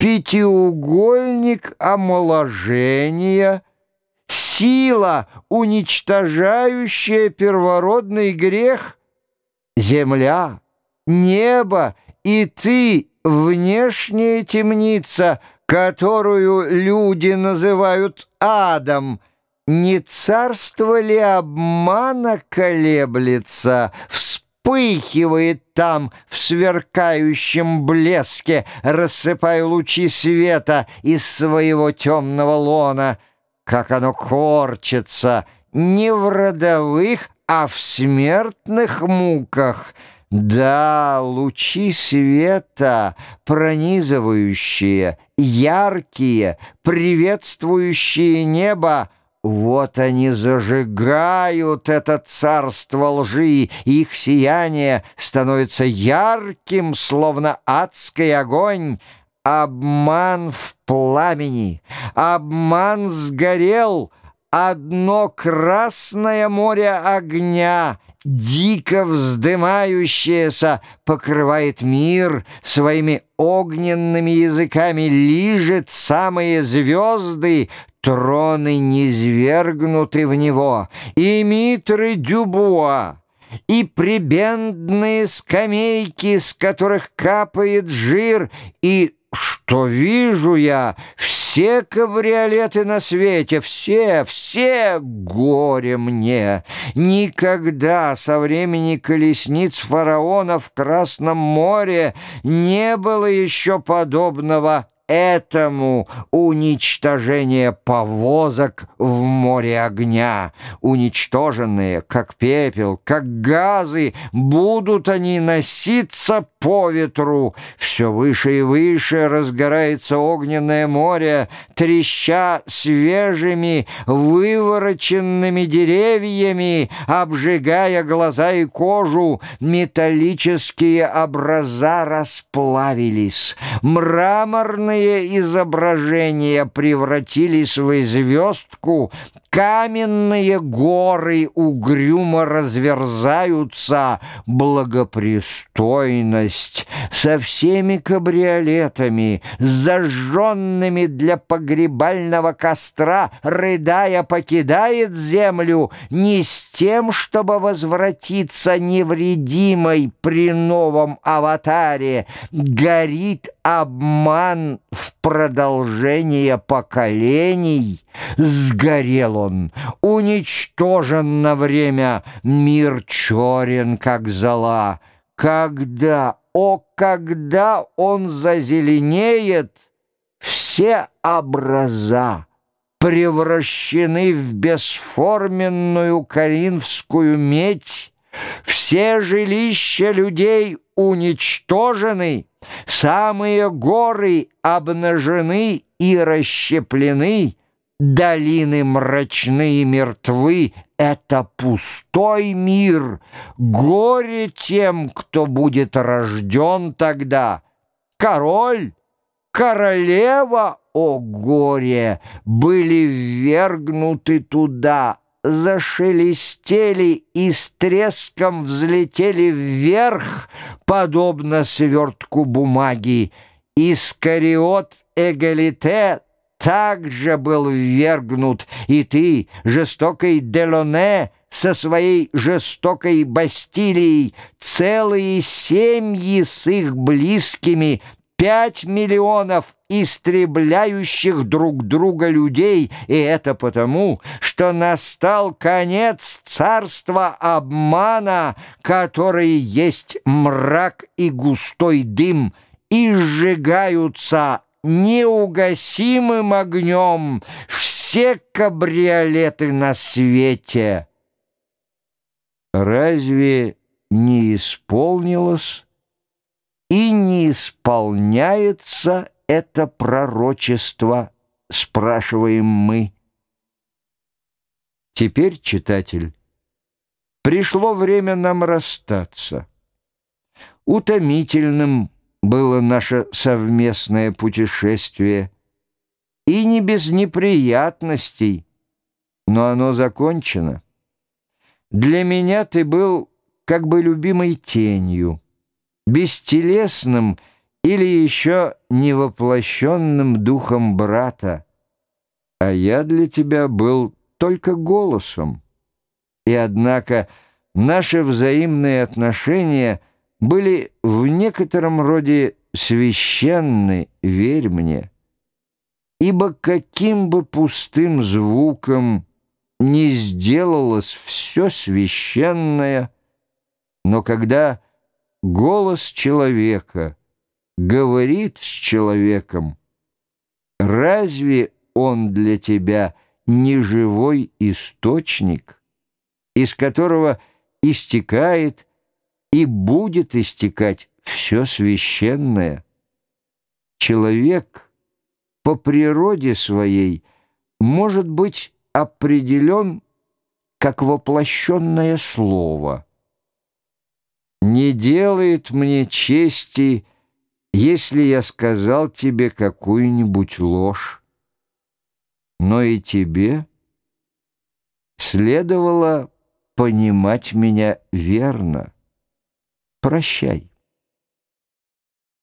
пятиугольник омоложения, сила, уничтожающая первородный грех, земля, небо и ты, внешняя темница, которую люди называют адом, не царство ли обмана колеблется, вспыхивает там в сверкающем блеске, рассыпая лучи света из своего темного лона, как оно корчится не в родовых, а в смертных муках — да, лучи света, пронизывающие, яркие, приветствующие небо, вот они зажигают это царство лжи, их сияние становится ярким, словно адский огонь, Обман в пламени, обман сгорел, одно красное море огня — дико вздымающееся, покрывает мир своими огненными языками, лижет самые звезды, троны низвергнуты в него, и Митры Дюбуа, и прибендные скамейки, с которых капает жир, и что вижу я? Все кабриолеты на свете, все, все горе мне. Никогда со времени колесниц фараона в Красном море не было еще подобного этому уничтожение повозок в море огня. Уничтоженные, как пепел, как газы, будут они носиться по ветру. Все выше и выше разгорается огненное море, треща свежими, вывороченными деревьями, обжигая глаза и кожу. Металлические образа расплавились. Мраморные Каменные изображения превратились в звездку, каменные горы угрюмо разверзаются, благопристойность со всеми кабриолетами, зажженными для погребального костра, рыдая покидает землю не с тем, чтобы возвратиться невредимой при новом аватаре, горит обман в продолжение поколений, сгорел он, уничтожен на время, мир черен, как зола. Когда, о, когда он зазеленеет, все образа превращены в бесформенную коринфскую медь, все жилища людей уничтожены, самые горы обнажены и расщеплены, долины мрачные мертвы — это пустой мир, горе тем, кто будет рожден тогда. Король, королева, о горе, были ввергнуты туда, зашелестели и с треском взлетели вверх, подобно свертку бумаги. Искариот Эгалите также был ввергнут, и ты, жестокой Делоне, со своей жестокой Бастилией, целые семьи с их близкими, пять миллионов истребляющих друг друга людей, и это потому, что настал конец царства обмана, который есть мрак и густой дым, и сжигаются неугасимым огнем все кабриолеты на свете. Разве не исполнилось и не исполняется это пророчество, спрашиваем мы. Теперь, читатель, пришло время нам расстаться. Утомительным было наше совместное путешествие, и не без неприятностей, но оно закончено. Для меня ты был как бы любимой тенью, бестелесным или еще невоплощенным духом брата, а я для тебя был только голосом. И однако наши взаимные отношения были в некотором роде священны, верь мне. Ибо каким бы пустым звуком не сделалось все священное, но когда голос человека говорит с человеком, разве он для тебя не живой источник, из которого истекает и будет истекать все священное? Человек по природе своей может быть определен как воплощенное слово. Не делает мне чести, если я сказал тебе какую-нибудь ложь, но и тебе следовало понимать меня верно. Прощай.